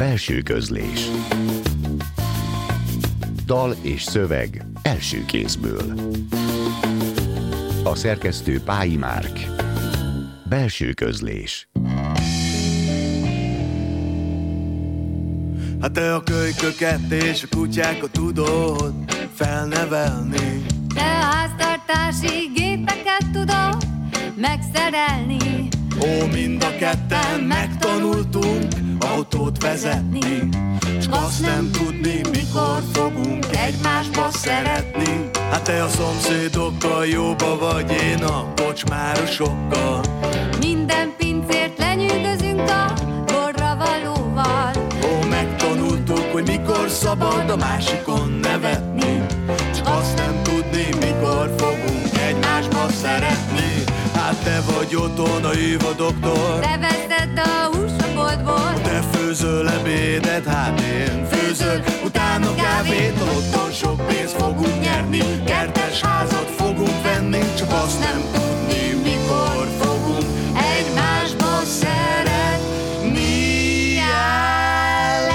Belső közlés. Dal és szöveg első kézből. A szerkesztő Pályi Márk. Belső közlés. Hát te a kölyköket és a kutyákat tudod felnevelni. Te a háztartási gépeket tudod megszerelni Ó, mind a ketten megtanultunk autót vezetni Csak azt nem tudni, mikor fogunk egymásba szeretni. Hát te a szomszédokkal jóba vagy, én a kocsmárosokkal. Minden pincért lenyűgözünk a borra valóval. Ó, megtanultuk, hogy mikor szabad a másikon nevetni Csak azt nem tudni, mikor fogunk egymásba szeretni Hát te vagy otthon a Éva doktor. Te veszed a húsaboltból Te főzöl ebédet, hát én főzök Utána kávét, otthon sok pénzt fogunk nyerni. Kertes házat fogunk venni Csak azt nem tudni, mikor fogunk egymásba szeretni.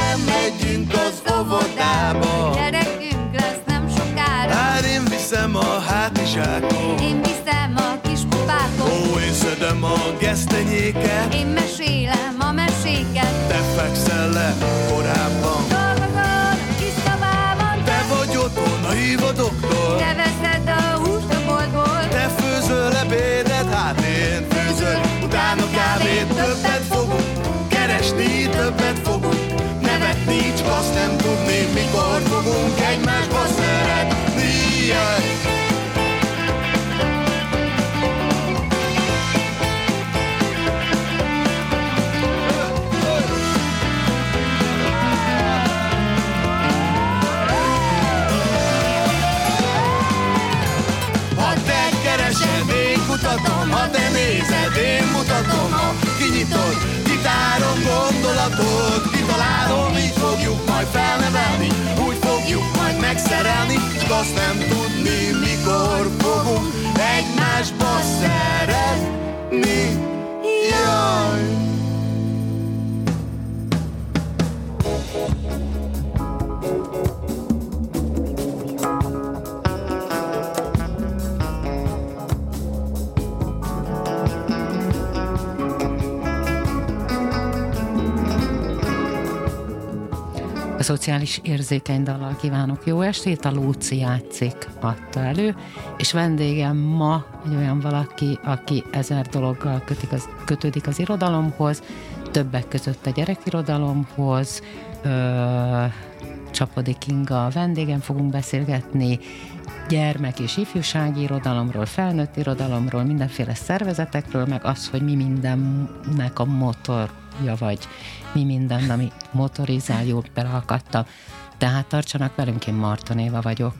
Elmegyünk az óvodába. Gyerekünk Szedem a gesztenyéket Én mesélem a meséket. Te fekszel le korábban. Dolgozol a kis szobában. Te vagy otthon, a híva doktor. Te veszed a húst a boltból Te főzöl ebédet, hát én főzök Utána kávét többet fogunk. Keresni többet fogunk. Nevetni, csak azt nem tudni Mikor fogunk. Egymásba szeretni Jaj. Ha kinyitod, gitárom gondolatot, kitalálom, így fogjuk majd felnevelni, úgy fogjuk majd megszerelni, csak azt nem tudni, mikor fogunk egymásba szeretni. Szociális érzékeny dallal kívánok. Jó estét, a Lúci játszik adta elő, és vendégem ma egy olyan valaki, aki ezer dologgal kötik az, kötődik az irodalomhoz, többek között a gyerekirodalomhoz, ö, Csapodi Kinga a vendégem, fogunk beszélgetni gyermek és ifjúsági irodalomról, felnőtt irodalomról, mindenféle szervezetekről, meg az, hogy mi mindennek a motorja vagy mi minden, ami motorizál, jól beleakadta. Tehát tartsanak velünk, én Marton vagyok.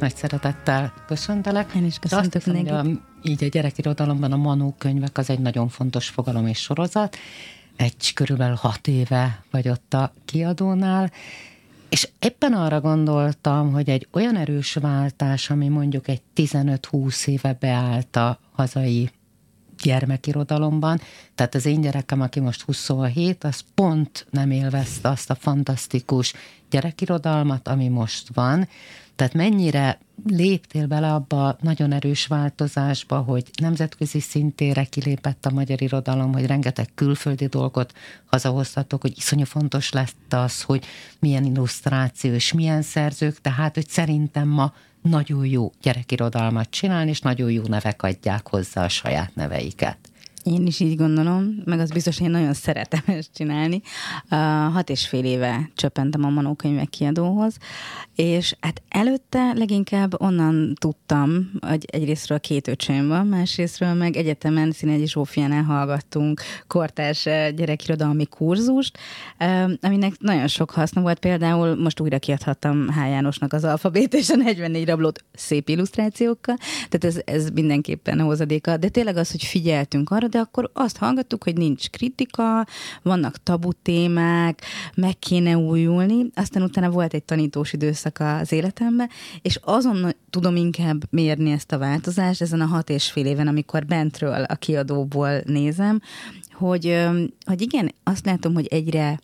Nagy szeretettel köszöntelek. Én is köszöntök mindenkit. így a gyerekirodalomban a Manó könyvek az egy nagyon fontos fogalom és sorozat. Egy körülbelül hat éve vagy ott a kiadónál, és éppen arra gondoltam, hogy egy olyan erős váltás, ami mondjuk egy 15-20 éve beállt a hazai gyermekirodalomban, tehát az én gyerekem, aki most 27, az pont nem élvezte azt a fantasztikus gyerekirodalmat, ami most van. Tehát mennyire léptél bele abba a nagyon erős változásba, hogy nemzetközi szintére kilépett a magyar irodalom, hogy rengeteg külföldi dolgot hazahoztatok, hogy iszonyú fontos lett az, hogy milyen illusztráció és milyen szerzők, tehát hogy szerintem ma nagyon jó gyerekirodalmat csinálni, és nagyon jó nevek adják hozzá a saját neveiket. Én is így gondolom, meg az biztos, hogy én nagyon szeretem ezt csinálni. Uh, hat és fél éve csöppentem a Manókönyvek kiadóhoz, és hát előtte leginkább onnan tudtam, hogy egyrésztről két öcsém van, másrésztről meg egyetemen Színegyi Zsófiánál hallgattunk kortárs gyerekirodalmi kurzust, uh, aminek nagyon sok haszna volt. Például most újra kiadhattam H. Jánosnak az alfabét és a 44 rablót szép illusztrációkkal, tehát ez, ez mindenképpen hozadéka. De tényleg az, hogy figyeltünk arra, de akkor azt hallgattuk, hogy nincs kritika, vannak tabu témák, meg kéne újulni. Aztán utána volt egy tanítós időszak az életemben, és azon tudom inkább mérni ezt a változást ezen a hat és fél éven, amikor bentről a kiadóból nézem, hogy, hogy igen, azt látom, hogy egyre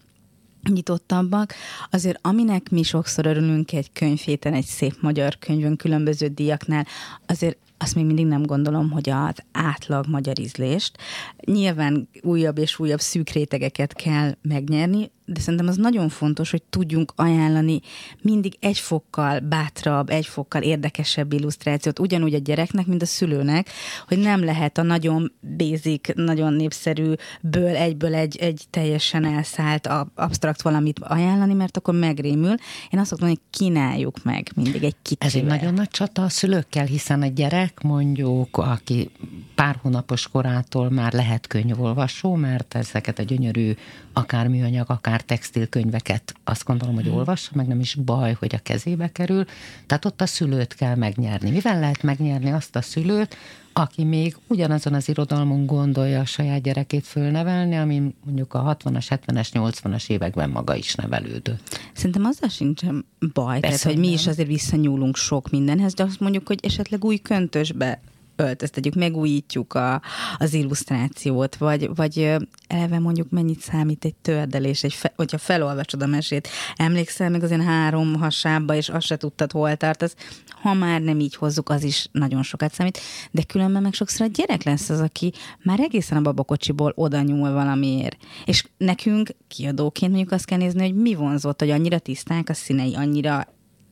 nyitottabbak. Azért aminek mi sokszor örülünk egy könyvhéten, egy szép magyar könyvön, különböző díjaknál, azért azt még mindig nem gondolom, hogy az átlag magyar ízlést. Nyilván újabb és újabb szűk rétegeket kell megnyerni, de szerintem az nagyon fontos, hogy tudjunk ajánlani mindig egy fokkal bátrabb, egy fokkal érdekesebb illusztrációt, ugyanúgy a gyereknek, mint a szülőnek, hogy nem lehet a nagyon basic, nagyon népszerűből egyből egy, egy teljesen elszállt, abstrakt valamit ajánlani, mert akkor megrémül. Én azt szoktam, hogy kínáljuk meg mindig egy kicsit. Ez egy nagyon nagy csata a szülőkkel, hiszen a gyerek mondjuk, aki pár hónapos korától már lehet könyvolvasó, mert ezeket a gyönyörű akár műanyag, akár textilkönyveket azt gondolom, hogy hmm. olvassa, meg nem is baj, hogy a kezébe kerül. Tehát ott a szülőt kell megnyerni. Mivel lehet megnyerni azt a szülőt, aki még ugyanazon az irodalmon gondolja a saját gyerekét fölnevelni, ami mondjuk a 60-as, 70-es, 80-as években maga is nevelődött. Szerintem azzal sincsen baj, Persze, tehát, hogy mi is azért visszanyúlunk sok mindenhez, de azt mondjuk, hogy esetleg új köntösbe öltöztetjük, megújítjuk a, az illusztrációt, vagy, vagy eleve mondjuk mennyit számít egy tördelés, egy fe, hogyha felolvasod a mesét, emlékszel még az én három hasába, és azt se tudtad, hol tartasz, ha már nem így hozzuk, az is nagyon sokat számít, de különben meg sokszor a gyerek lesz az, aki már egészen a babakocsiból oda nyúl valamiért. És nekünk kiadóként mondjuk azt kell nézni, hogy mi vonzott, hogy annyira tiszták a színei, annyira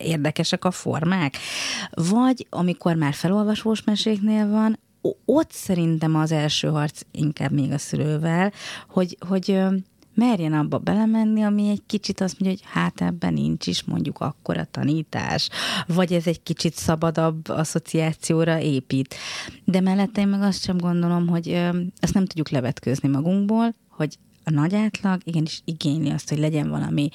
érdekesek a formák. Vagy amikor már felolvasós meséknél van, ott szerintem az első harc inkább még a szülővel, hogy, hogy merjen abba belemenni, ami egy kicsit azt mondja, hogy hát ebben nincs is mondjuk akkora tanítás, vagy ez egy kicsit szabadabb asszociációra épít. De mellette én meg azt sem gondolom, hogy ezt nem tudjuk levetkőzni magunkból, hogy a nagy átlag igenis igényli azt, hogy legyen valami,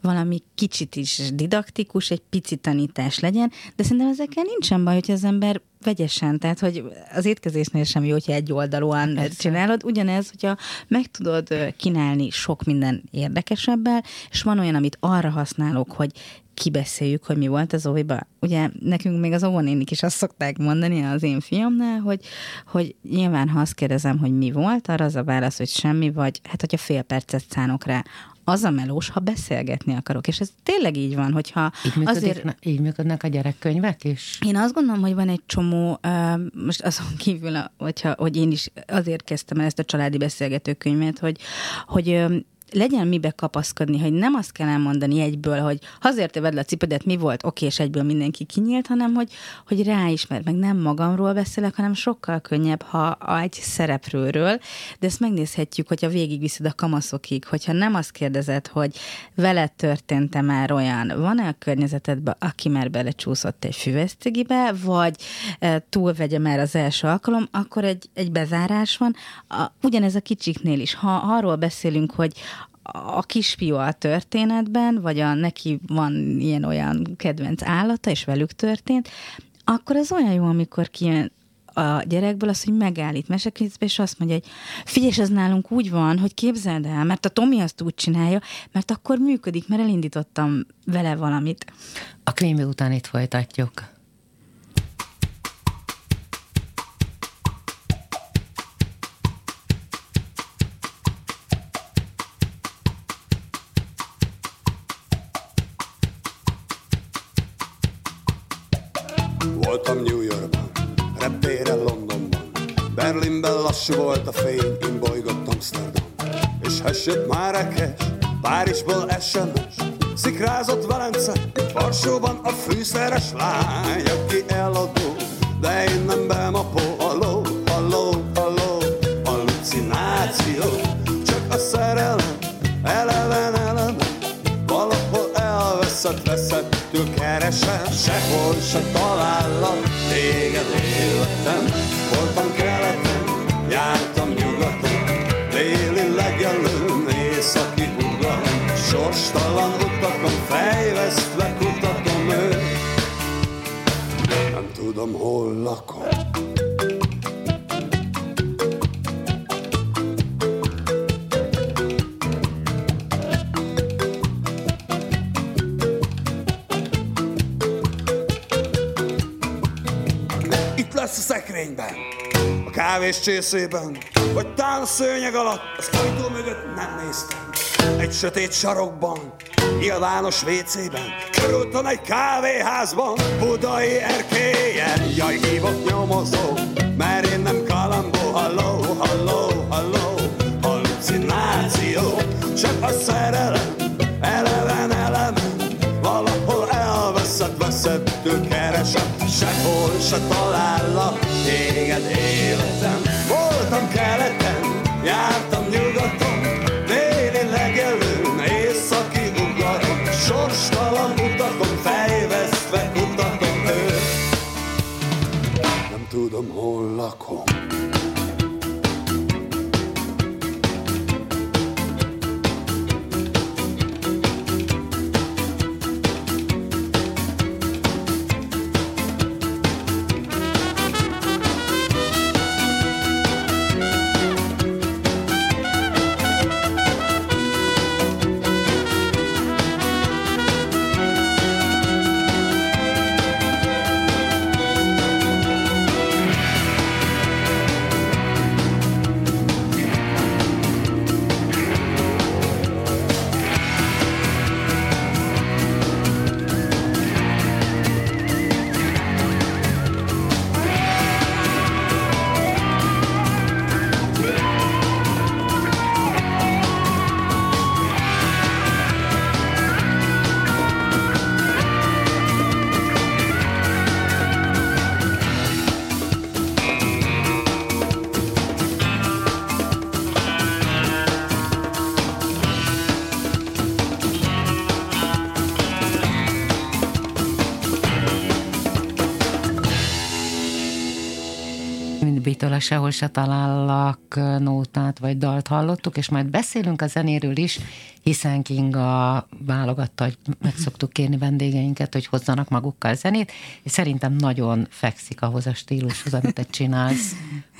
valami kicsit is didaktikus, egy pici tanítás legyen, de szerintem ezekkel nincsen baj, hogy az ember vegyesen, tehát hogy az étkezésnél sem jó, hogyha egy oldalúan Persze. csinálod. Ugyanez, hogyha meg tudod kínálni sok minden érdekesebbel, és van olyan, amit arra használok, hogy kibeszéljük, hogy mi volt az óviba. Ugye nekünk még az óvonénik is azt szokták mondani az én fiamnál, hogy, hogy nyilván ha azt kérdezem, hogy mi volt, arra az a válasz, hogy semmi, vagy hát hogyha fél percet szánok rá, az a melós, ha beszélgetni akarok. És ez tényleg így van, hogyha így működik, azért... Így működnek a gyerekkönyvek is? Én azt gondolom, hogy van egy csomó, uh, most azon kívül, hogyha, hogy én is azért kezdtem el ezt a családi beszélgetőkönyvet, hogy, hogy legyen mibe kapaszkodni, hogy nem azt kell elmondani egyből, hogy hazért vedd le a cipődet, mi volt, oké, és egyből mindenki kinyílt, hanem hogy, hogy ráismer, meg nem magamról beszélek, hanem sokkal könnyebb, ha egy szereplőről, de ezt megnézhetjük, hogyha végigviszed a kamaszokig, hogyha nem azt kérdezed, hogy veled történt-e már olyan, van-e a környezetedben, aki már belecsúszott egy füvesztigibe, vagy e, túlvegye már az első alkalom, akkor egy, egy bezárás van. A, ugyanez a kicsiknél is. Ha arról beszélünk, hogy a kisfiú a történetben, vagy a neki van ilyen-olyan kedvenc állata, és velük történt, akkor az olyan jó, amikor kijön a gyerekből az, hogy megállít mesekönyvbe, és azt mondja, hogy figyelj, ez nálunk úgy van, hogy képzeld el, mert a Tomi azt úgy csinálja, mert akkor működik, mert elindítottam vele valamit. A könyv után itt folytatjuk. Voltam New Yorkban, reptéren Londonban, Berlinben lassú volt a fény, én bolygott Amsterdam. És hessett Márekes, Párizsból SMS, szikrázott Velence, Varsóban a fűszeres lány, aki eladó, de én nem bemapó, aló, aló, aló, hallucináció, csak a szerelem, eleven, eleven, valahol elveszett, veszett, veszettől keresem, sehol se talállak téged életem. Voltam keleten, jártam nyugaton, déli legelőn, északi ugalom, sorstalan utakon, fejvesztve kutatom őt. Nem tudom, hol lakom. Kávés csészében, vagy tán szőnyeg alatt, az ajtó mögött nem néztem. Egy sötét sarokban, nyilvános vécében, körülton egy kávéházban, budai erkélyen. Jaj, hívott nyomozó, mert én nem kalambó, halló, halló, halló, hallucináció, csak a szerelem, eleven keresem, sehol se talállak téged életem. Voltam keleten, jártam nyugaton, déli legelőn, északi ugaron, sorstalan utakon, fejvesztve kutatom őt. Nem tudom, hol lakom. Sehol se talállak nótát vagy dalt hallottuk, és majd beszélünk a zenéről is, hiszen Kinga válogatta, hogy meg szoktuk kérni vendégeinket, hogy hozzanak magukkal zenét, és szerintem nagyon fekszik ahhoz a stílushoz, amit te csinálsz.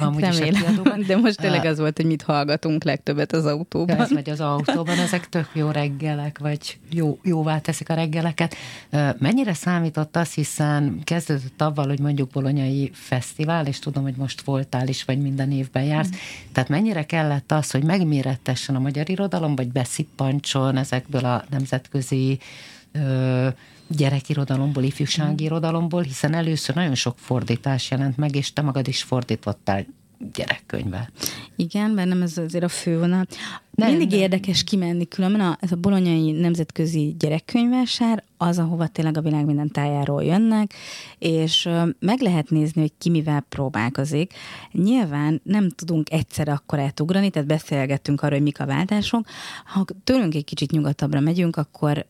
Amúgy Remélem, is de most tényleg az volt, hogy mit hallgatunk legtöbbet az autóban. Ja, ez megy az autóban, ezek tök jó reggelek, vagy jó, jóvá teszik a reggeleket. Mennyire számított az, hiszen kezdődött avval, hogy mondjuk Bolonyai Fesztivál, és tudom, hogy most voltál is, vagy minden évben jársz. Mm. Tehát mennyire kellett az, hogy megmérettessen a magyar irodalom, vagy beszippantson ezekből a nemzetközi ö, gyerekirodalomból, ifjúsági mm. irodalomból, hiszen először nagyon sok fordítás jelent meg, és te magad is fordítottál gyerekkönyve. Igen, bennem ez azért a fővonal. Nem, Mindig nem. érdekes kimenni, különben a, ez a bolonyai nemzetközi gyerekkönyvásár az, ahova tényleg a világ minden tájáról jönnek, és meg lehet nézni, hogy ki mivel próbálkozik. Nyilván nem tudunk egyszer akkor átugrani, tehát beszélgettünk arról, hogy mik a váltások. Ha tőlünk egy kicsit nyugatabbra megyünk, akkor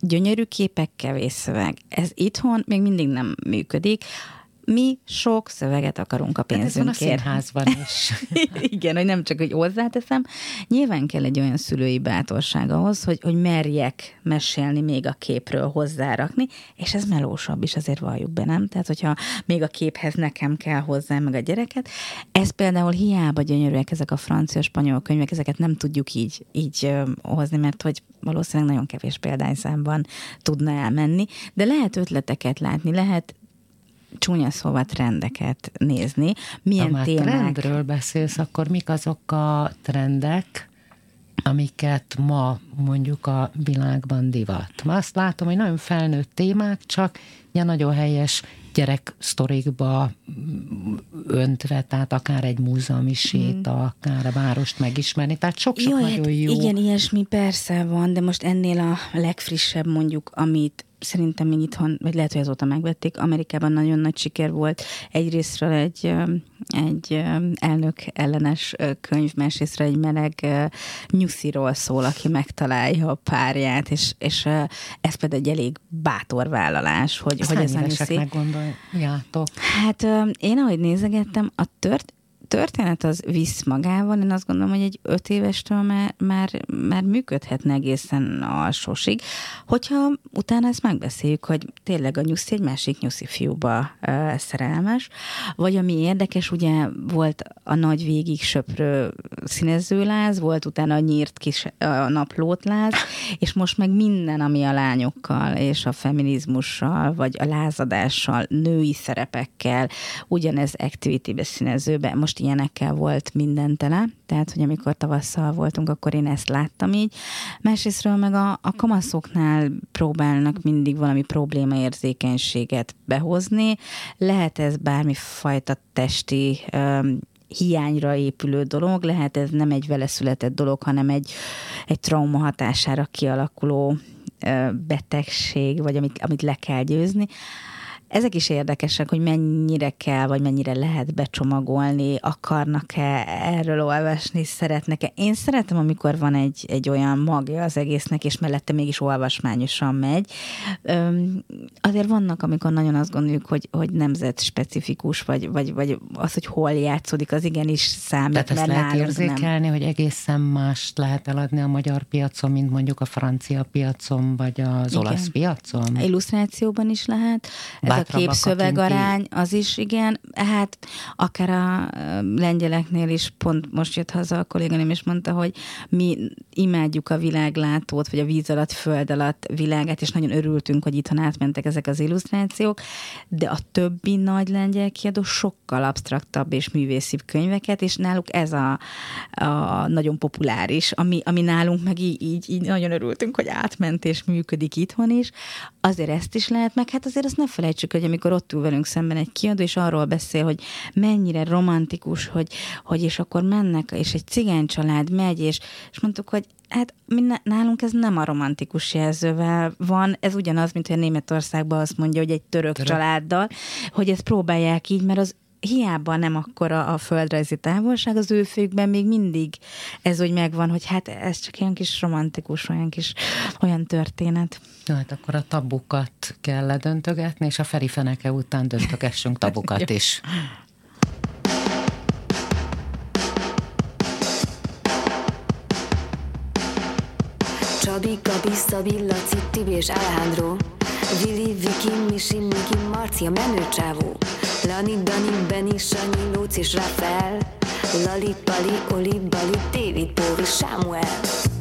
gyönyörű képek, kevés szöveg. Ez itthon még mindig nem működik mi sok szöveget akarunk a pénzünkért. Hát ez van a is. Igen, hogy nem csak, hogy hozzáteszem. Nyilván kell egy olyan szülői bátorság ahhoz, hogy, hogy merjek mesélni még a képről hozzárakni, és ez melósabb is, azért valljuk be, nem? Tehát, hogyha még a képhez nekem kell hozzá, meg a gyereket. Ez például hiába gyönyörűek ezek a francia, spanyol könyvek, ezeket nem tudjuk így, így hozni, mert hogy valószínűleg nagyon kevés példányszámban tudna elmenni, de lehet ötleteket látni, lehet csúnya szóval trendeket nézni. Milyen ha témák... trendről beszélsz, akkor mik azok a trendek, amiket ma mondjuk a világban divat. Ma azt látom, hogy nagyon felnőtt témák, csak ilyen nagyon helyes gyereksztorikba öntve, tehát akár egy múzeumi séta, mm. akár a várost megismerni, tehát sok-sok jó, nagyon hát jó. Igen, ilyesmi persze van, de most ennél a legfrissebb mondjuk, amit szerintem még itthon, vagy lehet, hogy azóta megvették, Amerikában nagyon nagy siker volt. Egyrésztről egy, egy elnök ellenes könyv, másrésztről egy meleg nyusziról szól, aki megtalálja a párját, és, és ez pedig egy elég bátor vállalás, hogy, Ezt hogy ez a nyuszi. Hát én ahogy nézegettem, a tört, történet az visz magával, én azt gondolom, hogy egy öt évestől már, már, már működhetne egészen alsósig, hogyha utána ezt megbeszéljük, hogy tényleg a nyuszi egy másik nyuszi fiúba uh, szerelmes, vagy ami érdekes, ugye volt a nagy végig söprő színezőláz, volt utána a nyírt kis a naplótláz, és most meg minden, ami a lányokkal és a feminizmussal, vagy a lázadással, női szerepekkel, ugyanez activity-be színezőbe, most ilyenekkel volt minden tele, tehát, hogy amikor tavasszal voltunk, akkor én ezt láttam így. Másrésztről meg a, a kamaszoknál próbálnak mindig valami problémaérzékenységet behozni. Lehet ez bármifajta testi um, hiányra épülő dolog, lehet ez nem egy vele született dolog, hanem egy, egy trauma hatására kialakuló betegség, vagy amit, amit le kell győzni ezek is érdekesek, hogy mennyire kell, vagy mennyire lehet becsomagolni, akarnak-e erről olvasni, szeretnek-e. Én szeretem, amikor van egy, egy olyan magja az egésznek, és mellette mégis olvasmányosan megy. Öm, azért vannak, amikor nagyon azt gondoljuk, hogy, hogy nemzet specifikus, vagy, vagy, vagy az, hogy hol játszódik, az igenis számít. Tehát ezt lehet érzékelni, nem. hogy egészen mást lehet eladni a magyar piacon, mint mondjuk a francia piacon, vagy az Igen. olasz piacon? Illusztrációban is lehet. Bár a képszövegarány, az is igen. Hát akár a lengyeleknél is pont most jött haza a kolléganém, és mondta, hogy mi imádjuk a világlátót, vagy a víz alatt, föld alatt világát, és nagyon örültünk, hogy itthon átmentek ezek az illusztrációk, de a többi nagy lengyel kiadó sokkal absztraktabb és művészibb könyveket, és náluk ez a, a nagyon populáris, ami, ami nálunk meg így, így, így nagyon örültünk, hogy átment és működik itthon is. Azért ezt is lehet, meg hát azért azt ne felejtsük hogy amikor ott ül velünk szemben egy kiadó, és arról beszél, hogy mennyire romantikus, hogy, hogy és akkor mennek, és egy cigány család megy, és, és mondtuk, hogy hát mi, nálunk ez nem a romantikus jelzővel van, ez ugyanaz, mint hogy a Németországban azt mondja, hogy egy török, török. családdal, hogy ezt próbálják így, mert az hiába nem akkora a földrajzi távolság, az ő főkben még mindig ez úgy megvan, hogy hát ez csak ilyen kis romantikus, olyan kis olyan történet. Ja, hát akkor a tabukat kell ledöntögetni, és a Feri Feneke után döntögessünk tabukat is. Csabi, Gabi, Szabilla, Citti és Alejandro Vili, Viki, Misi, Miki, Marcia, menőcsávó Lani, Dani, Beni, Sanyi, Lóc Rafael. Lali, Pali, Oli, Bali, David, Bóri, Samuel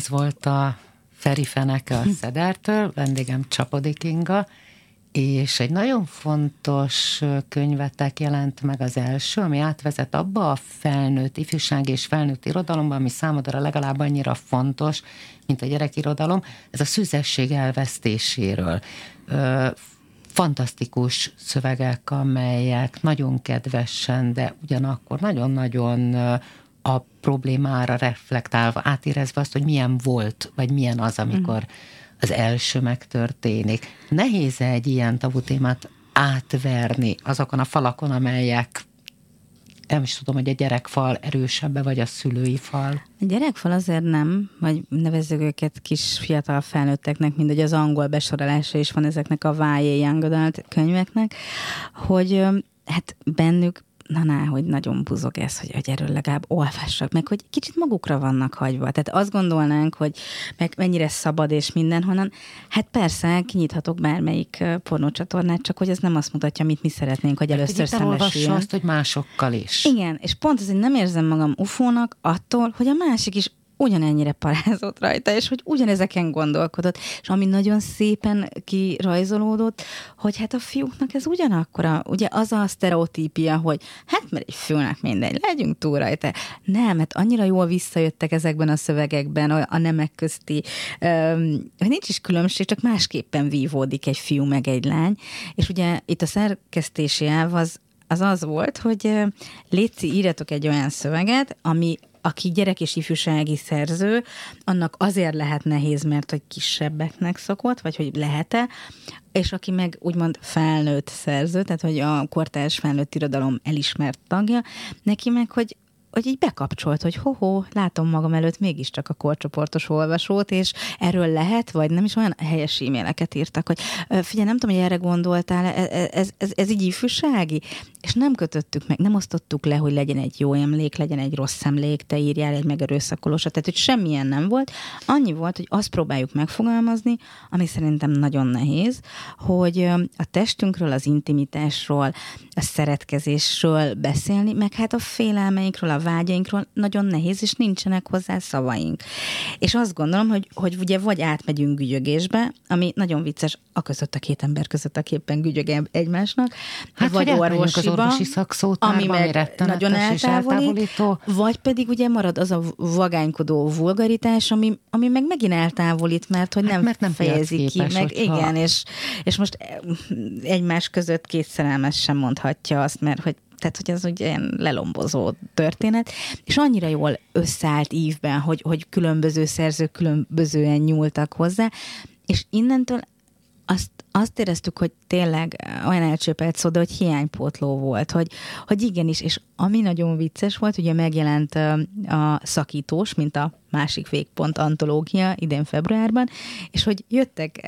volt a Feri Feneke a Szedertől, vendégem Csapodik Inga, és egy nagyon fontos könyvetek jelent meg az első, ami átvezet abba a felnőtt ifjúság és felnőtt irodalomba, ami számodra legalább annyira fontos, mint a gyerekirodalom, ez a szüzesség elvesztéséről. Fantasztikus szövegek, amelyek nagyon kedvesen, de ugyanakkor nagyon-nagyon a problémára reflektálva, átérezve azt, hogy milyen volt, vagy milyen az, amikor az első megtörténik. Nehéz -e egy ilyen tabu témát átverni azokon a falakon, amelyek nem is tudom, hogy a gyerekfal erősebbe, vagy a szülői fal. A gyerekfal azért nem, vagy nevezzük őket kis fiatal felnőtteknek, mint hogy az angol besorolása is van ezeknek a YA Young könyveknek, hogy hát bennük na, na, hogy nagyon buzog ez, hogy, hogy erről legalább olvassak, meg hogy kicsit magukra vannak hagyva. Tehát azt gondolnánk, hogy meg mennyire szabad és mindenhonnan. Hát persze, kinyithatok bármelyik pornócsatornát, csak hogy ez nem azt mutatja, amit mi szeretnénk, hogy hát, először szembesüljön. azt, hogy másokkal is. Igen, és pont az, hogy nem érzem magam ufónak attól, hogy a másik is ugyanennyire parázott rajta, és hogy ugyanezeken gondolkodott, és ami nagyon szépen kirajzolódott, hogy hát a fiúknak ez ugyanakkora, ugye az a sztereotípia, hogy hát mert egy fiúnak mindegy, legyünk túl rajta. Nem, hát annyira jól visszajöttek ezekben a szövegekben a nemek közti, hogy nincs is különbség, csak másképpen vívódik egy fiú meg egy lány, és ugye itt a szerkesztési elv az, az az volt, hogy Léci, írjatok egy olyan szöveget, ami aki gyerek és ifjúsági szerző, annak azért lehet nehéz, mert hogy kisebbeknek szokott, vagy hogy lehet-e, és aki meg úgymond felnőtt szerző, tehát hogy a kortárs felnőtt irodalom elismert tagja, neki meg, hogy hogy így bekapcsolt, hogy ho-ho, látom magam előtt mégiscsak a korcsoportos olvasót, és erről lehet, vagy nem is olyan helyes e-maileket írtak, hogy figyelj, nem tudom, hogy erre gondoltál, ez, e, ez, ez, ez így ifjúsági? És nem kötöttük meg, nem osztottuk le, hogy legyen egy jó emlék, legyen egy rossz emlék, te írjál egy megerőszakolósat, tehát hogy semmilyen nem volt. Annyi volt, hogy azt próbáljuk megfogalmazni, ami szerintem nagyon nehéz, hogy a testünkről, az intimitásról, a szeretkezésről beszélni, meg hát a félelmeinkről, a vágyainkról nagyon nehéz, és nincsenek hozzá szavaink. És azt gondolom, hogy, hogy ugye vagy átmegyünk gügyögésbe, ami nagyon vicces, a között a két ember között, aki éppen gügyög egymásnak, hát, vagy orvosiba, az orvosi ami meg nagyon eltávolító, vagy pedig ugye marad az a vagánykodó vulgaritás, ami, ami meg megint eltávolít, mert hogy hát, nem, mert nem fejezi ki. Meg, hogyha... Igen, és, és most egymás között két szerelmes sem mondhatja azt, mert hogy tehát hogy ez ugye ilyen lelombozó történet, és annyira jól összeállt ívben, hogy, hogy különböző szerzők különbözően nyúltak hozzá, és innentől azt, azt éreztük, hogy tényleg olyan elcsépelt szó, de hogy hiánypótló volt, hogy, hogy igenis, és ami nagyon vicces volt, ugye megjelent a szakítós, mint a másik végpont antológia idén februárban, és hogy jöttek,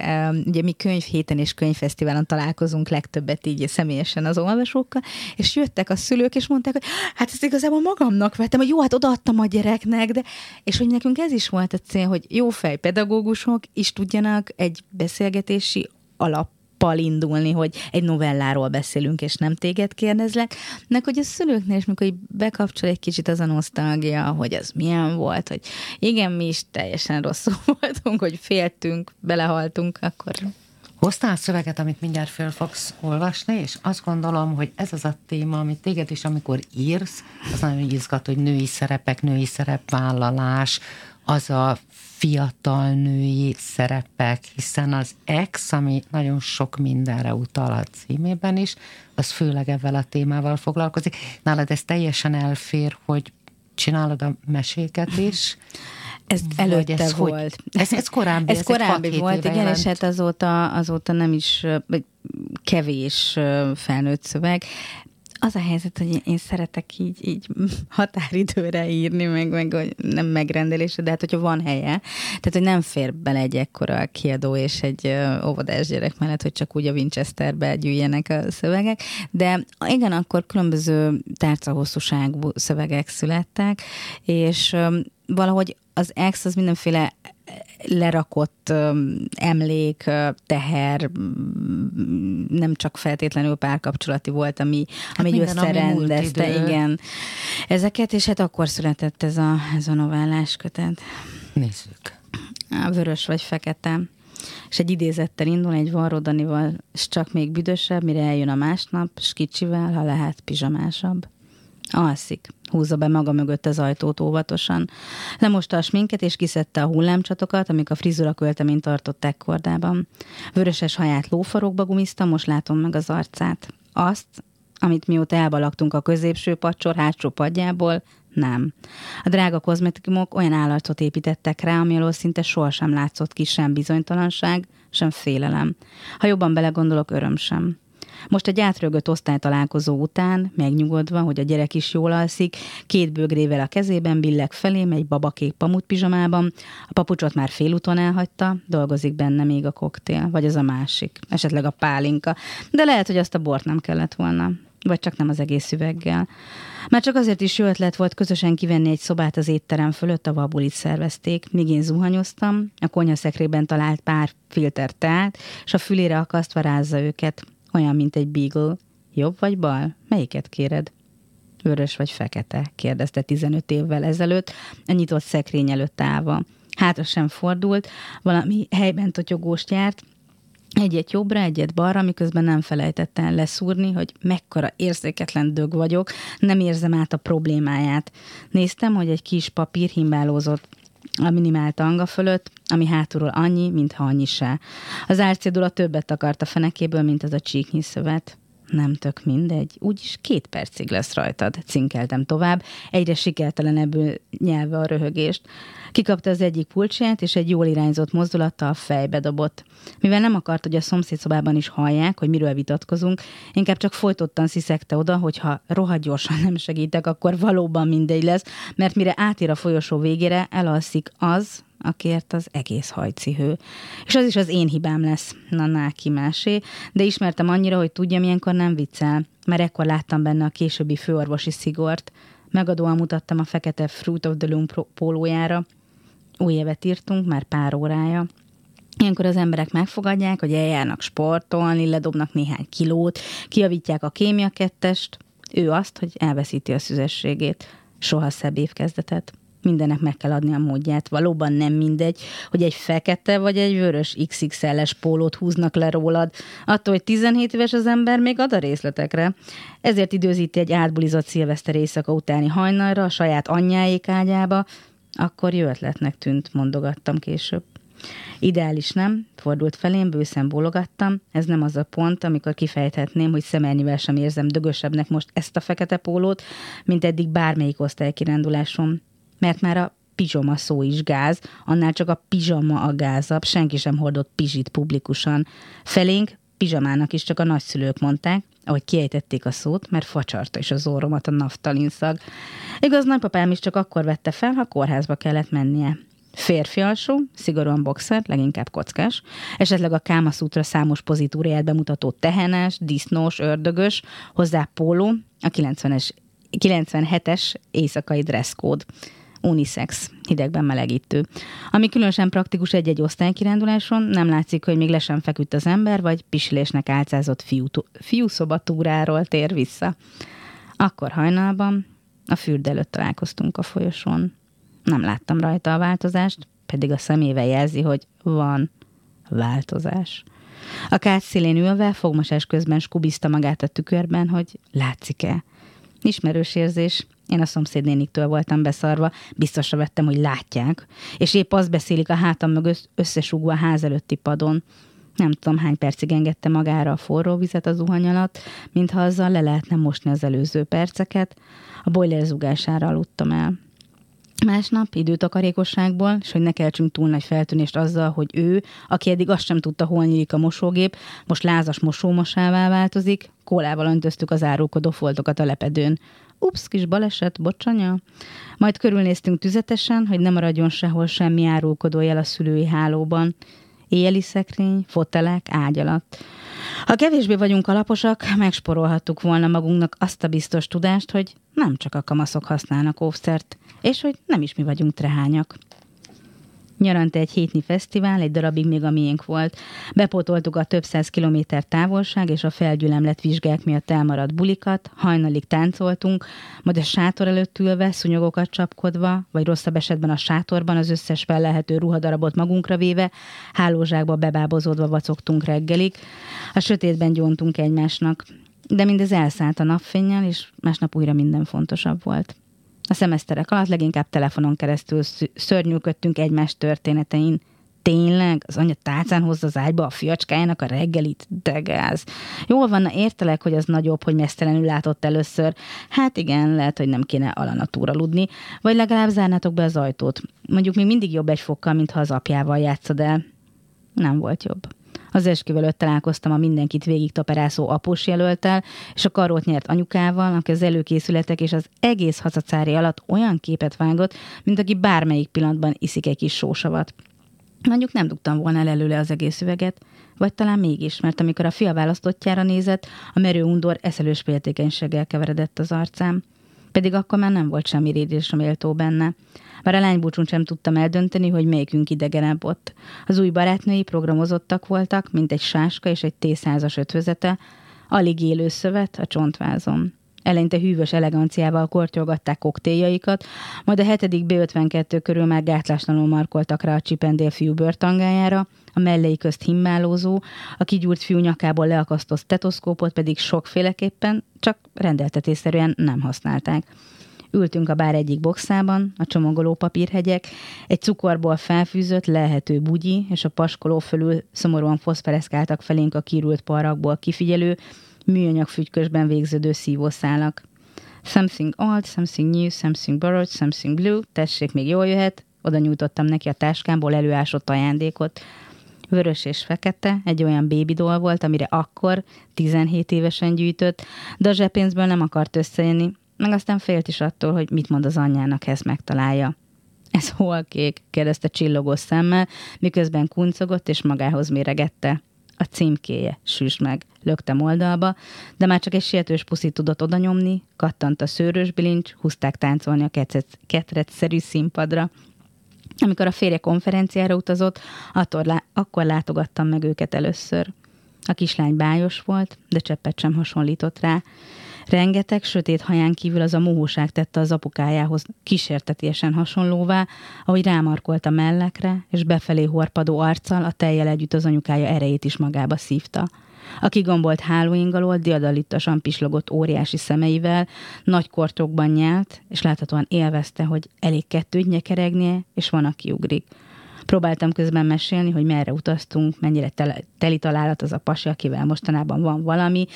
ugye mi könyvhéten és könyvfesztiválon találkozunk legtöbbet így személyesen az olvasókkal, és jöttek a szülők, és mondták, hogy hát ezt igazából magamnak vettem, hogy jó, hát odaadtam a gyereknek, de és hogy nekünk ez is volt a cél, hogy jó fej pedagógusok is tudjanak egy beszélgetési alap indulni, hogy egy novelláról beszélünk, és nem téged kérdezlek, meg hogy a szülőknél is, mikor bekapcsol egy kicsit az a nosztalgia, hogy az milyen volt, hogy igen, mi is teljesen rosszul voltunk, hogy féltünk, belehaltunk, akkor Hoztál szöveget, amit mindjárt föl fogsz olvasni, és azt gondolom, hogy ez az a téma, amit téged is, amikor írsz, az nagyon izgat, hogy női szerepek, női szerepvállalás, az a fiatal női szerepek, hiszen az ex, ami nagyon sok mindenre utal a címében is, az főleg ebben a témával foglalkozik. Nálad ez teljesen elfér, hogy csinálod a meséket is, ez előtte ez volt. Hogy, ez, ez korábbi, ez, ez korábbi volt, igen, jelent. és hát azóta, azóta nem is kevés felnőtt szöveg az a helyzet, hogy én szeretek így, így határidőre írni, meg, meg hogy nem megrendelésre, de hát hogyha van helye, tehát hogy nem fér bele egy ekkora kiadó és egy óvodás gyerek mellett, hogy csak úgy a Winchesterbe gyűjjenek a szövegek, de igen, akkor különböző tárcahosszúságú szövegek születtek, és valahogy az ex az mindenféle lerakott emlék, teher, nem csak feltétlenül párkapcsolati volt, ami, hát ami összerendezte, igen. Ezeket, és hát akkor született ez a, ez a novellás kötet. Nézzük. A vörös vagy fekete. És egy idézettel indul, egy varrodanival, és csak még büdösebb, mire eljön a másnap, s kicsivel, ha lehet, pizsamásabb. Alszik. Húzza be maga mögött az ajtót óvatosan. Lemosta a sminket, és kiszedte a hullámcsatokat, amik a frizura költeményt tartott ekkordában. Vöröses haját lófarokba gumizta, most látom meg az arcát. Azt, amit mióta elbalagtunk a középső pacsor hátsó padjából, nem. A drága kozmetikumok olyan állarcot építettek rá, ami alól szinte sohasem látszott ki sem bizonytalanság, sem félelem. Ha jobban belegondolok, öröm sem. Most egy átrögött osztálytalálkozó után, megnyugodva, hogy a gyerek is jól alszik, két bőgrével a kezében billeg felé, egy babakék pamut pizsamában, a papucsot már félúton elhagyta, dolgozik benne még a koktél, vagy az a másik, esetleg a pálinka, de lehet, hogy azt a bort nem kellett volna vagy csak nem az egész üveggel. Már csak azért is jó ötlet volt közösen kivenni egy szobát az étterem fölött, a bulit szervezték. Míg én zuhanyoztam, a konyhaszekrében talált pár filter teát, és a fülére akasztva rázza őket, olyan, mint egy beagle. Jobb vagy bal? Melyiket kéred? Vörös vagy fekete? kérdezte 15 évvel ezelőtt, a nyitott szekrény előtt állva. Hátra sem fordult, valami helyben totyogóst járt, egyet jobbra, egyet balra, miközben nem felejtett el leszúrni, hogy mekkora érzéketlen dög vagyok, nem érzem át a problémáját. Néztem, hogy egy kis papír himbálózott a minimál tanga fölött, ami hátulról annyi, mintha annyi se. Az árcédula többet akart a fenekéből, mint az a csíknyi szövet. Nem tök mindegy, úgyis két percig lesz rajtad, cinkeltem tovább, egyre sikertelenebbül nyelve a röhögést. Kikapta az egyik pulcsát, és egy jól irányzott mozdulattal fejbe dobott. Mivel nem akart, hogy a szomszédszobában is hallják, hogy miről vitatkozunk, inkább csak folytottan sziszegte oda, hogy ha rohadt gyorsan nem segítek, akkor valóban mindegy lesz, mert mire átér a folyosó végére, elalszik az, akiért az egész hajcihő. És az is az én hibám lesz, na náki másé, de ismertem annyira, hogy tudja, milyenkor nem viccel, mert ekkor láttam benne a későbbi főorvosi szigort. Megadóan mutattam a fekete Fruit of the Loom pólójára. Új évet írtunk, már pár órája. Ilyenkor az emberek megfogadják, hogy eljárnak sportolni, ledobnak néhány kilót, kiavítják a kémia kettest, ő azt, hogy elveszíti a szüzességét. Soha szebb évkezdetet mindennek meg kell adni a módját. Valóban nem mindegy, hogy egy fekete vagy egy vörös XXL-es pólót húznak le rólad. Attól, hogy 17 éves az ember, még ad a részletekre. Ezért időzíti egy átbulizott szilveszter éjszaka utáni hajnalra a saját anyjáék ágyába, akkor jó ötletnek tűnt, mondogattam később. Ideális nem, fordult felém, bőszen bólogattam, ez nem az a pont, amikor kifejthetném, hogy szemernyivel sem érzem dögösebbnek most ezt a fekete pólót, mint eddig bármelyik osztálykirándulásom mert már a pizsoma szó is gáz, annál csak a pizsama a gázabb, senki sem hordott pizsit publikusan. Felénk pizsamának is csak a nagyszülők mondták, ahogy kiejtették a szót, mert facsarta is az orromat a naftalin szag. Igaz, nagypapám is csak akkor vette fel, ha kórházba kellett mennie. Férfi alsó, szigorúan boxer, leginkább kockás, esetleg a Kámaszútra számos pozitúriát bemutató tehenes, disznós, ördögös, hozzá póló, a 90-es 97-es éjszakai dresszkód unisex, hidegben melegítő. Ami különösen praktikus egy-egy osztálykiránduláson, nem látszik, hogy még le sem feküdt az ember, vagy pisilésnek álcázott fiú, fiúszobatúráról tér vissza. Akkor hajnalban a fürd előtt találkoztunk a folyosón. Nem láttam rajta a változást, pedig a szemével jelzi, hogy van változás. A kárt szélén ülve fogmosás közben skubizta magát a tükörben, hogy látszik-e. Ismerős érzés, én a szomszédnéniktől voltam beszarva, biztosra vettem, hogy látják, és épp azt beszélik a hátam mögött összesúgva a ház előtti padon. Nem tudom, hány percig engedte magára a forró vizet az zuhany alatt, mintha azzal le lehetne mosni az előző perceket. A boiler zugására aludtam el. Másnap időtakarékosságból, és hogy ne keltsünk túl nagy feltűnést azzal, hogy ő, aki eddig azt sem tudta, hol nyílik a mosógép, most lázas mosómosává változik, kólával öntöztük az árulkodó foltokat a lepedőn. Ups, kis baleset, bocsanya. Majd körülnéztünk tüzetesen, hogy ne maradjon sehol semmi árulkodó jel a szülői hálóban. Éjjeli szekrény, fotelek, ágy alatt. Ha kevésbé vagyunk alaposak, megsporolhattuk volna magunknak azt a biztos tudást, hogy nem csak a kamaszok használnak óvszert, és hogy nem is mi vagyunk trehányak. Nyaranta egy hétnyi fesztivál, egy darabig még a miénk volt. Bepótoltuk a több száz kilométer távolság és a felgyülemlet vizsgák miatt elmaradt bulikat, hajnalig táncoltunk, majd a sátor előtt ülve, szunyogokat csapkodva, vagy rosszabb esetben a sátorban az összes fellelhető ruhadarabot magunkra véve, hálózsákba bebábozódva vacogtunk reggelig. A sötétben gyóntunk egymásnak. De mindez elszállt a napfényel, és másnap újra minden fontosabb volt. A szemeszterek alatt leginkább telefonon keresztül szörnyűködtünk egymás történetein. Tényleg? Az anya tálcán hozza az ágyba a fiacskájának a reggelit? De gáz. Jól van, na értelek, hogy az nagyobb, hogy mesztelenül látott először. Hát igen, lehet, hogy nem kéne alanatúra ludni, vagy legalább zárnátok be az ajtót. Mondjuk még mindig jobb egy fokkal, mintha az apjával játszod el. Nem volt jobb. Az esküvő előtt találkoztam a mindenkit végig taperászó após jelöltel, és a karót nyert anyukával, aki az előkészületek és az egész hazacári alatt olyan képet vágott, mint aki bármelyik pillanatban iszik egy kis sósavat. Mondjuk nem dugtam volna el előle az egész üveget, vagy talán mégis, mert amikor a fia választottjára nézett, a merő undor eszelős féltékenységgel keveredett az arcám. Pedig akkor már nem volt semmi rédésre méltó benne. Már a lánybúcsún sem tudtam eldönteni, hogy melyikünk idegenebb ott. Az új barátnői programozottak voltak, mint egy sáska és egy T100-as ötvözete, alig élő szövet a csontvázom. Eleinte hűvös eleganciával kortyolgatták koktéljaikat, majd a hetedik B52 körül már gátláslanul markoltak rá a csipendél fiú bőrtangájára, a mellei közt himmálózó, a kigyúrt fiú nyakából leakasztott stetoszkópot pedig sokféleképpen, csak rendeltetésszerűen nem használták. Ültünk a bár egyik boxában, a csomagoló papírhegyek, egy cukorból felfűzött, lehető bugyi, és a paskoló fölül szomorúan foszfereszkáltak felénk a kirült parakból kifigyelő, műanyag fügykösben végződő szívószálak. Something old, something new, something borrowed, something blue, tessék, még jól jöhet. Oda nyújtottam neki a táskámból előásott ajándékot. Vörös és fekete, egy olyan bébidól volt, amire akkor, 17 évesen gyűjtött, de a zsepénzből nem akart összejönni, meg aztán félt is attól, hogy mit mond az anyjának, ha ezt megtalálja. Ez hol kék? kérdezte csillogó szemmel, miközben kuncogott és magához méregette. A címkéje, süsd meg, löktem oldalba, de már csak egy sietős puszit tudott oda nyomni, kattant a szőrös bilincs, húzták táncolni a ketrecszerű színpadra. Amikor a férje konferenciára utazott, attól lá- akkor látogattam meg őket először. A kislány bájos volt, de cseppet sem hasonlított rá. Rengeteg sötét haján kívül az a mohóság tette az apukájához kísértetiesen hasonlóvá, ahogy rámarkolt a mellekre, és befelé horpadó arccal a teljel együtt az anyukája erejét is magába szívta. A kigombolt hálóing alól diadalittasan pislogott óriási szemeivel, nagy kortokban nyált, és láthatóan élvezte, hogy elég kettőt nyekeregnie, és van, aki ugrik. Próbáltam közben mesélni, hogy merre utaztunk, mennyire teli találat az a pasi, akivel mostanában van valami,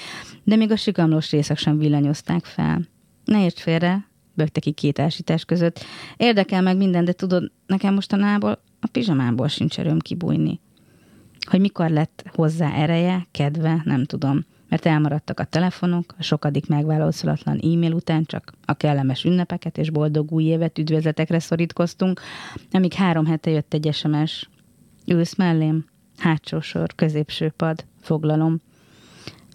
de még a sikamlós részek sem villanyozták fel. Ne érts félre, bögte ki két ásítás között. Érdekel meg minden, de tudod, nekem mostanából a pizsamából sincs erőm kibújni. Hogy mikor lett hozzá ereje, kedve, nem tudom mert elmaradtak a telefonok, a sokadik megválaszolatlan e-mail után csak a kellemes ünnepeket és boldog új évet üdvözletekre szorítkoztunk, amíg három hete jött egy SMS. Ülsz mellém? Hátsó sor, középső pad, foglalom.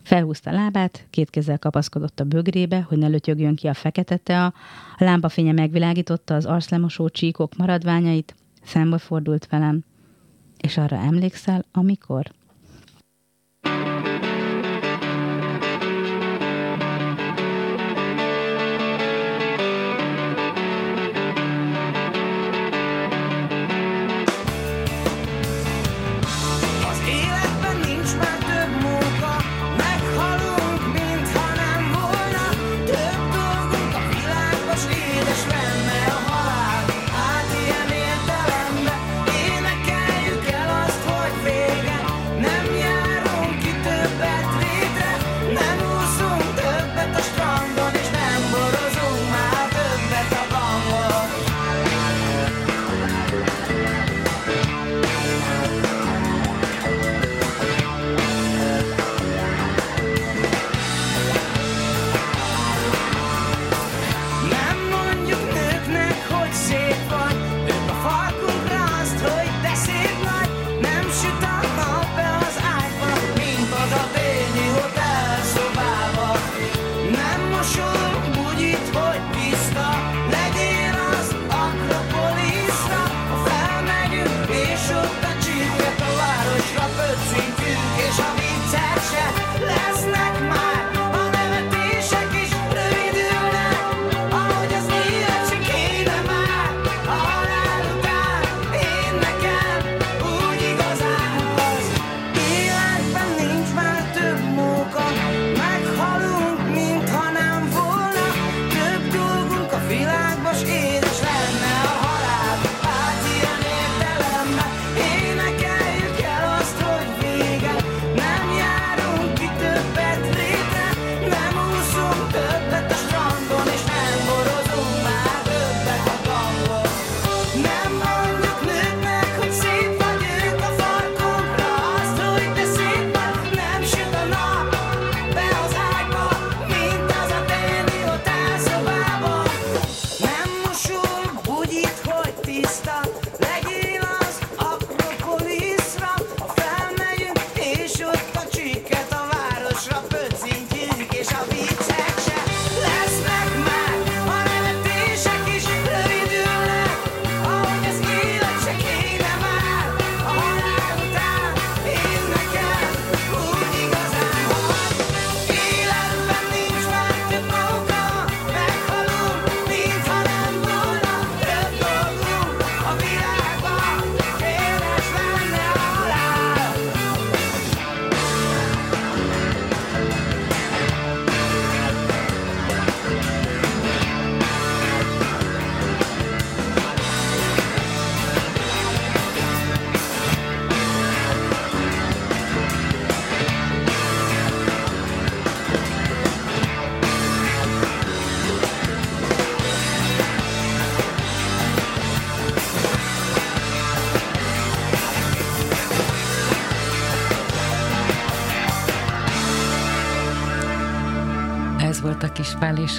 Felhúzta lábát, két kézzel kapaszkodott a bögrébe, hogy ne lötyögjön ki a fekete tea, a lámpafénye megvilágította az arszlemosó csíkok maradványait, szembe fordult velem. És arra emlékszel, amikor?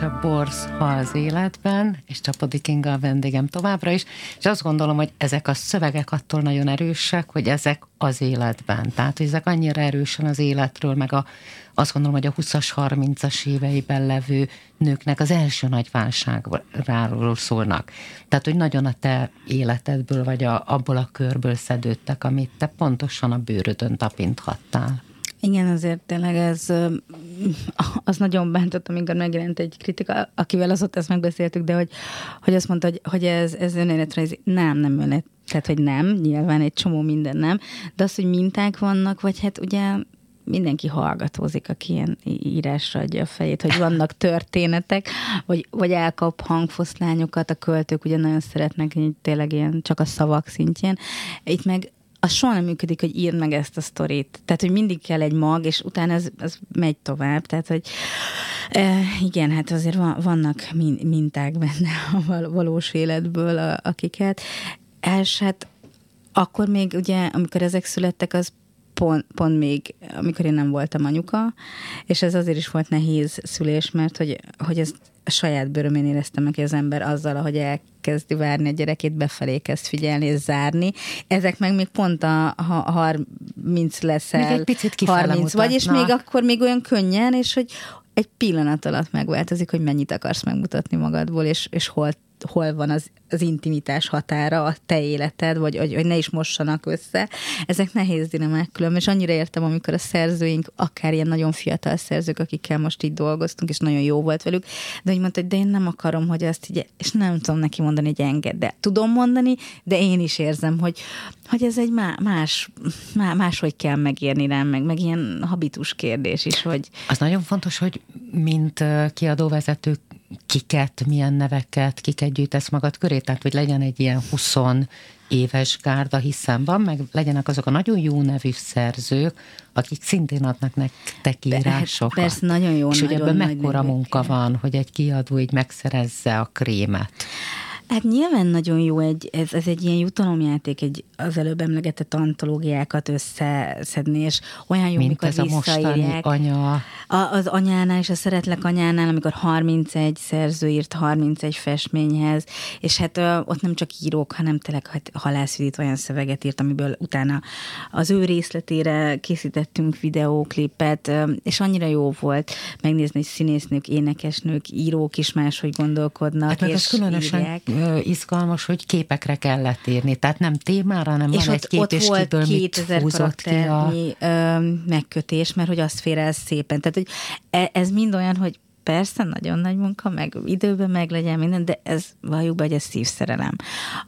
A Borz ha az életben, és Csapodi Kinga a vendégem továbbra is, és azt gondolom, hogy ezek a szövegek attól nagyon erősek, hogy ezek az életben. Tehát, hogy ezek annyira erősen az életről, meg a, azt gondolom, hogy a 20-as, 30-as éveiben levő nőknek az első nagy válságról szólnak. Tehát, hogy nagyon a te életedből, vagy a, abból a körből szedődtek, amit te pontosan a bőrödön tapinthattál. Igen, azért tényleg ez az nagyon bántott, amikor megjelent egy kritika, akivel azóta ezt megbeszéltük, de hogy, hogy azt mondta, hogy, hogy ez, ez önéletrajzi. Nem, nem önélet. Tehát, hogy nem, nyilván egy csomó minden nem, de az, hogy minták vannak, vagy hát ugye mindenki hallgatózik, aki ilyen írásra adja a fejét, hogy vannak történetek, vagy, vagy elkap hangfoszlányokat, a költők ugye nagyon szeretnek tényleg ilyen csak a szavak szintjén. Itt meg az soha nem működik, hogy írd meg ezt a sztorit. Tehát, hogy mindig kell egy mag, és utána ez, ez megy tovább. Tehát, hogy e, igen, hát azért van, vannak minták benne a valós életből, a, akiket. És hát akkor még ugye, amikor ezek születtek, az pont, pont még, amikor én nem voltam anyuka, és ez azért is volt nehéz szülés, mert hogy, hogy ez a saját bőrömén éreztem meg, hogy az ember azzal, ahogy elkezdi várni a gyerekét, befelé kezd figyelni és zárni. Ezek meg még pont a, a 30 leszel. Még egy picit 30 vagy, és még akkor még olyan könnyen, és hogy egy pillanat alatt megváltozik, hogy mennyit akarsz megmutatni magadból, és, és hol hol van az, az intimitás határa, a te életed, vagy hogy, hogy ne is mossanak össze. Ezek nehéz dilemák különben, és annyira értem, amikor a szerzőink, akár ilyen nagyon fiatal szerzők, akikkel most így dolgoztunk, és nagyon jó volt velük, de hogy mondta, hogy de én nem akarom, hogy ezt így, és nem tudom neki mondani, hogy engedd, de tudom mondani, de én is érzem, hogy, hogy ez egy más, más máshogy kell megérni rám, meg, meg ilyen habitus kérdés is, hogy... Az nagyon fontos, hogy mint kiadóvezetők kiket, milyen neveket, kiket gyűjtesz magad köré, tehát hogy legyen egy ilyen 20 éves gárda, hiszen van, meg legyenek azok a nagyon jó nevű szerzők, akik szintén adnak nektek írásokat. Persze, nagyon jó. És hogy ebben mekkora munka van, hogy egy kiadó így megszerezze a krémet. Hát nyilván nagyon jó, egy, ez, ez egy ilyen jutalomjáték, egy az előbb emlegetett antológiákat összeszedni, és olyan jó, Mint mikor ez a mostani anya. A, az anyánál és a Szeretlek anyánál, amikor 31 szerző írt 31 festményhez, és hát ö, ott nem csak írók, hanem tényleg hát, halászvidít olyan szöveget írt, amiből utána az ő részletére készítettünk videóklipet, ö, és annyira jó volt megnézni, hogy színésznők, énekesnők, írók is máshogy gondolkodnak, hát és különösen írják izgalmas, hogy képekre kellett írni, tehát nem témára, hanem és van ott, egy kép, ott és volt kiből 2000 mit húzott ki a... megkötés, mert hogy azt fér el szépen. Tehát, hogy e- ez mind olyan, hogy persze, nagyon nagy munka, meg időben meg legyen minden, de ez valljuk be, hogy ez szívszerelem.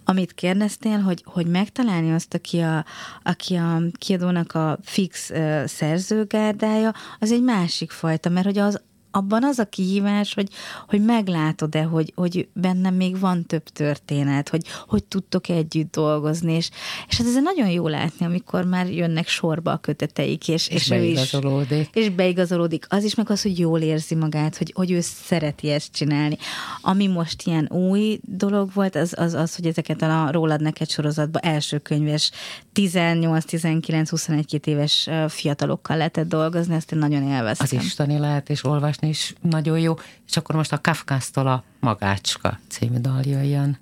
Amit kérdeztél, hogy, hogy megtalálni azt, aki a, aki a kiadónak a fix uh, szerzőgárdája, az egy másik fajta, mert hogy az abban az a kihívás, hogy, hogy meglátod-e, hogy, hogy bennem még van több történet, hogy, hogy tudtok együtt dolgozni, és, és hát ez nagyon jó látni, amikor már jönnek sorba a köteteik, és, És és, ő is, beigazolódik. és beigazolódik. Az is meg az, hogy jól érzi magát, hogy, hogy ő szereti ezt csinálni. Ami most ilyen új dolog volt, az az, az hogy ezeket a Rólad neked sorozatban első könyves 18-19-21 éves ö, fiatalokkal lehetett dolgozni, ezt én nagyon élveztem. Az isteni lehet, és olvasni is nagyon jó. És akkor most a Kafkásztól a Magácska című dal jöjjön.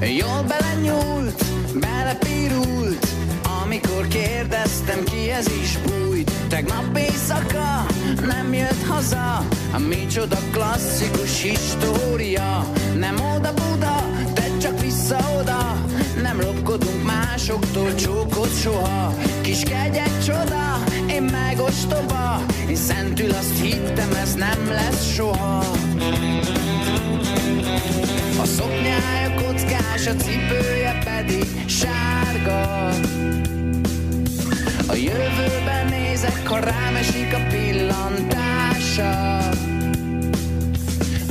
Jól belenyúlt, belepirult Amikor kérdeztem ki ez is bújt Tegnap éjszaka nem jött haza A micsoda klasszikus história Nem oda Buda, te csak vissza oda Nem lopkodunk másoktól csókot soha. Kis kegyek csoda, én meg ostoba Én szentül azt hittem ez nem lesz soha. A szoknyája kockás, a cipője pedig sárga. A jövőben nézek, ha rám esik a pillantása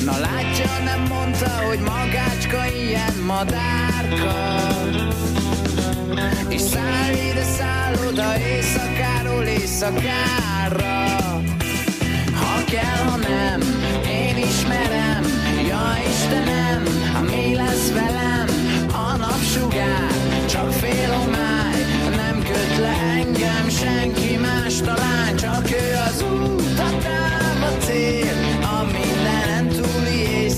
Na látja, nem mondta, hogy magácska ilyen madárka. És száll ide, száll oda, éjszakáról éjszakára. Ha kell, ha nem, én ismerem Ja Istenem, ha mi lesz velem A napsugár, csak fél homály Nem köt le engem senki más Talán csak ő az út, a táv, a cél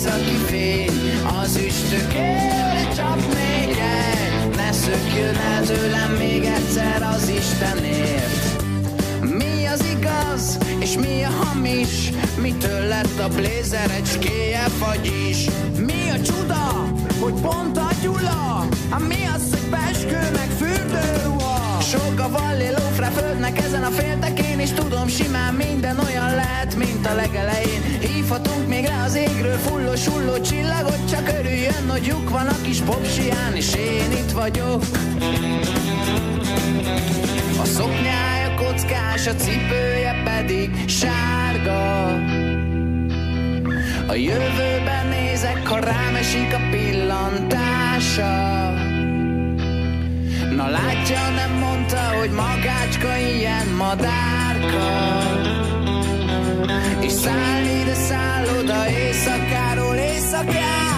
északi fény Az üstökél, csak még egy Ne szökjön el tőlem még egyszer az Istenért mi az igaz, és mi a hamis? Mitől lett a blézer egy vagy is? Mi a csuda, hogy pont a gyula? A mi az, hogy peskő meg fürdőruha? Sok a valli lófra földnek ezen a féltekén És tudom simán minden olyan lehet, mint a legelején. Hívhatunk még rá az égről fulló sulló csillagot Csak örüljön, hogy lyuk van a kis popsián És én itt vagyok. A szoknyája kockás, a cipője pedig sárga. A jövőben nézek, ha rám esik a pillantása Na látja, nem mondta, hogy magácska ilyen madárka. És száll ide, száll oda, éjszakáról éjszakára.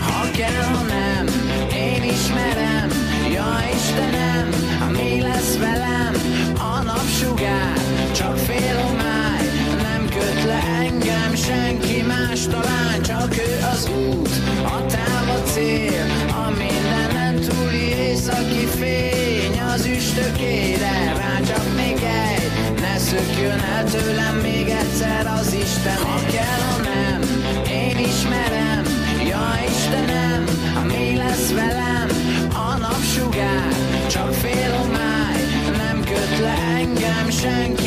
Ha kell, ha nem, én ismerem Ja Istenem, mi lesz velem A napsugár, csak fél homály Nem köt le engem senki más Talán csak ő az út, a táv a cél A mindenen túli északi fény Az üstökére, rá csak még egy. Ne szökjön el tőlem még egyszer az Isten Ha kell, ha nem, én ismerem Ja Istenem, ha mi lesz velem? A napsugár, csak fél homály Nem köt le engem senki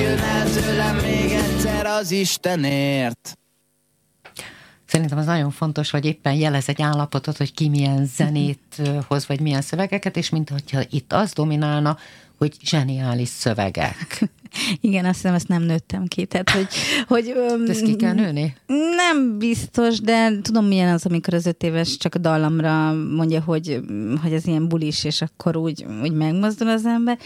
Szökjön el tőlem még egyszer az Istenért Szerintem az nagyon fontos, hogy éppen jelez egy állapotot, hogy ki milyen zenét hoz, vagy milyen szövegeket, és mint hogyha itt az dominálna, hogy zseniális szövegek. Igen, azt hiszem, ezt nem nőttem ki. Tehát, hogy, hogy, ezt ki kell nőni? Nem biztos, de tudom, milyen az, amikor az öt éves csak a dallamra mondja, hogy, hogy ez ilyen bulis, és akkor úgy, úgy megmozdul az ember.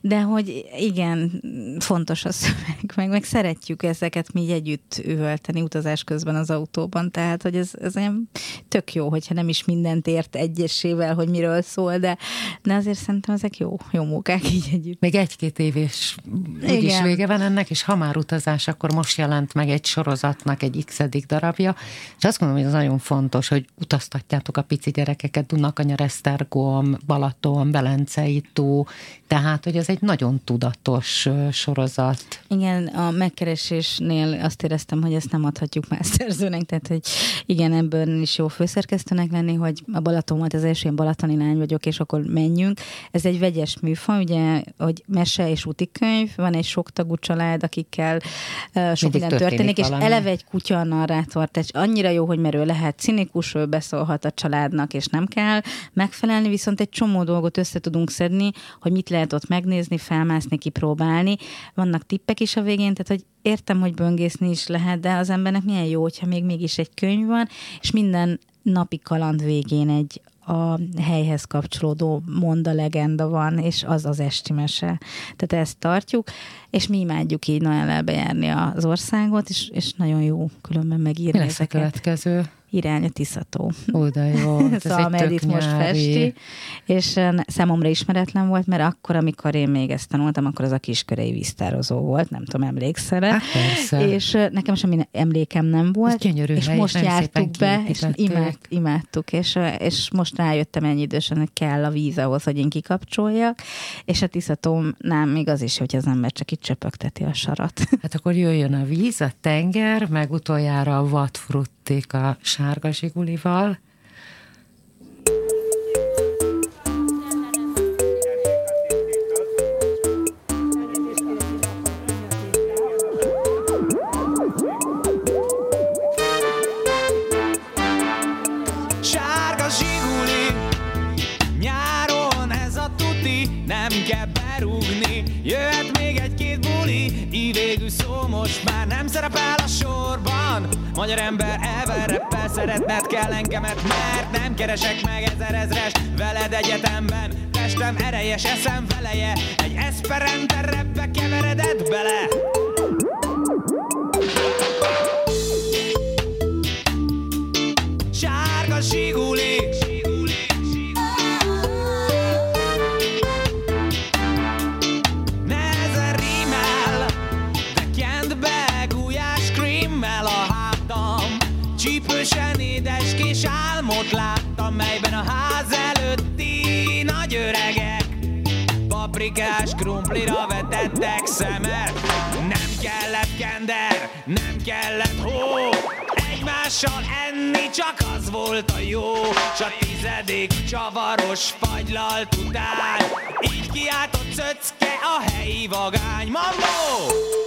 De hogy igen, fontos a szöveg, meg, meg szeretjük ezeket mi együtt üvölteni utazás közben az autóban, tehát, hogy ez, ez olyan tök jó, hogyha nem is mindent ért egyesével, hogy miről szól, de, de azért szerintem ezek jó, jó munkák így együtt. Még egy-két év is úgyis vége van ennek, és ha már utazás, akkor most jelent meg egy sorozatnak egy x darabja, és azt gondolom, hogy ez nagyon fontos, hogy utaztatjátok a pici gyerekeket Dunakanyar, Esztergom, Balaton, Belencei tó, tehát, hogy ez egy nagyon tudatos sorozat. Igen, a megkeresésnél azt éreztem, hogy ezt nem adhatjuk más szerzőnek, tehát, hogy igen, ebből is jó főszerkesztőnek lenni, hogy a Balaton volt az első, én balatoni lány vagyok, és akkor menjünk. Ez egy vegyes műfaj, ugye, hogy mese és útikönyv, van egy soktagú család, akikkel uh, sok minden történik, és eleve egy kutya a narrátor, tehát annyira jó, hogy merő lehet cinikus, ő beszólhat a családnak, és nem kell megfelelni, viszont egy csomó dolgot össze tudunk szedni, hogy mit lehet ott megnézni, felmászni, kipróbálni. Vannak tippek is a végén, tehát hogy értem, hogy böngészni is lehet, de az embernek milyen jó, hogyha még mégis egy könyv van, és minden napi kaland végén egy a helyhez kapcsolódó monda legenda van, és az az esti mese. Tehát ezt tartjuk, és mi imádjuk így nagyon bejárni az országot, és, és nagyon jó különben megírni Mi lesz ezeket. a következő? Irány a Tiszató. Ó, de jó. Ez szóval itt most festi, és számomra ismeretlen volt, mert akkor, amikor én még ezt tanultam, akkor az a kiskörei víztározó volt, nem tudom, emlékszel hát persze. És nekem semmi emlékem nem volt. gyönyörű és hely, most jártuk be, és imád, imádtuk, és, és most rájöttem ennyi idősen, hogy kell a víz ahhoz, hogy én kikapcsoljak, és a Tiszatónál még az is, hogy az ember csak itt csöpögteti a sarat. Hát akkor jöjjön a víz, a tenger, meg utoljára a vadfrutték a sárga zsigulival. Végül szó most már nem szerepel a sorban, Magyar ember elven reppel Szeretned kell engemet, mert nem keresek meg ezer ezres Veled egyetemben. Testem erejes, eszem veleje Egy eszperente reppe keveredett bele Paprikás krumplira vetettek szemet. Nem kellett kender, nem kellett hó. Egymással enni csak az volt a jó. S a tizedék csavaros fagylalt után. Így kiáltott cöcke a helyi vagány. Mambo!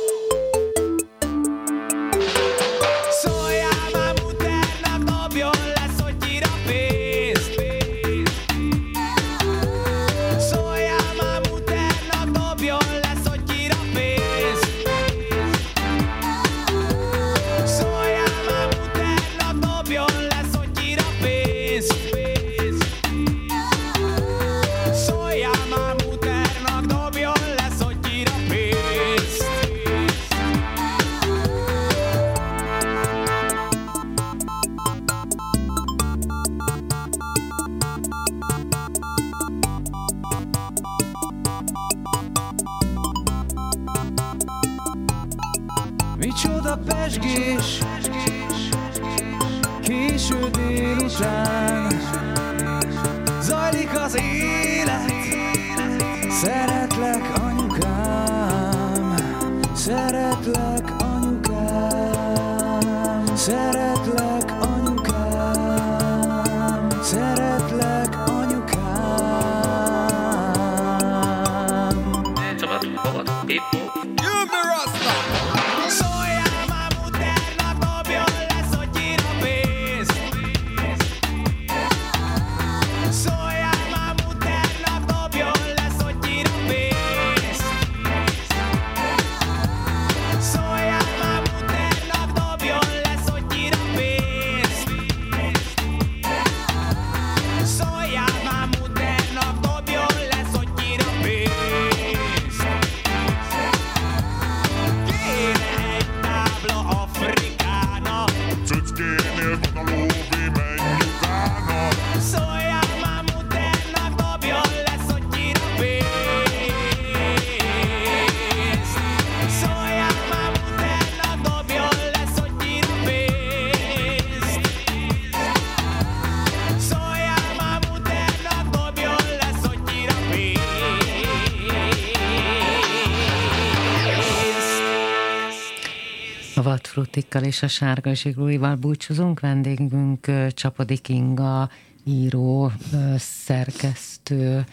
Vadfrutikkal és a sárga zsiglóival búcsúzunk. Vendégünk Csapodi Kinga, író, szerkesztő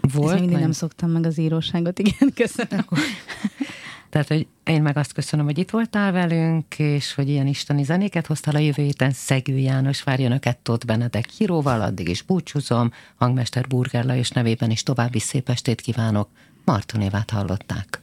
volt. Ezt mindig nem szoktam meg az íróságot, igen, köszönöm. Tehát, hogy én meg azt köszönöm, hogy itt voltál velünk, és hogy ilyen isteni zenéket hoztál a jövő héten. Szegő János várja önöket Tóth Benedek híróval, addig is búcsúzom. Hangmester Burgerla és nevében is további szép estét kívánok. Martonévát hallották.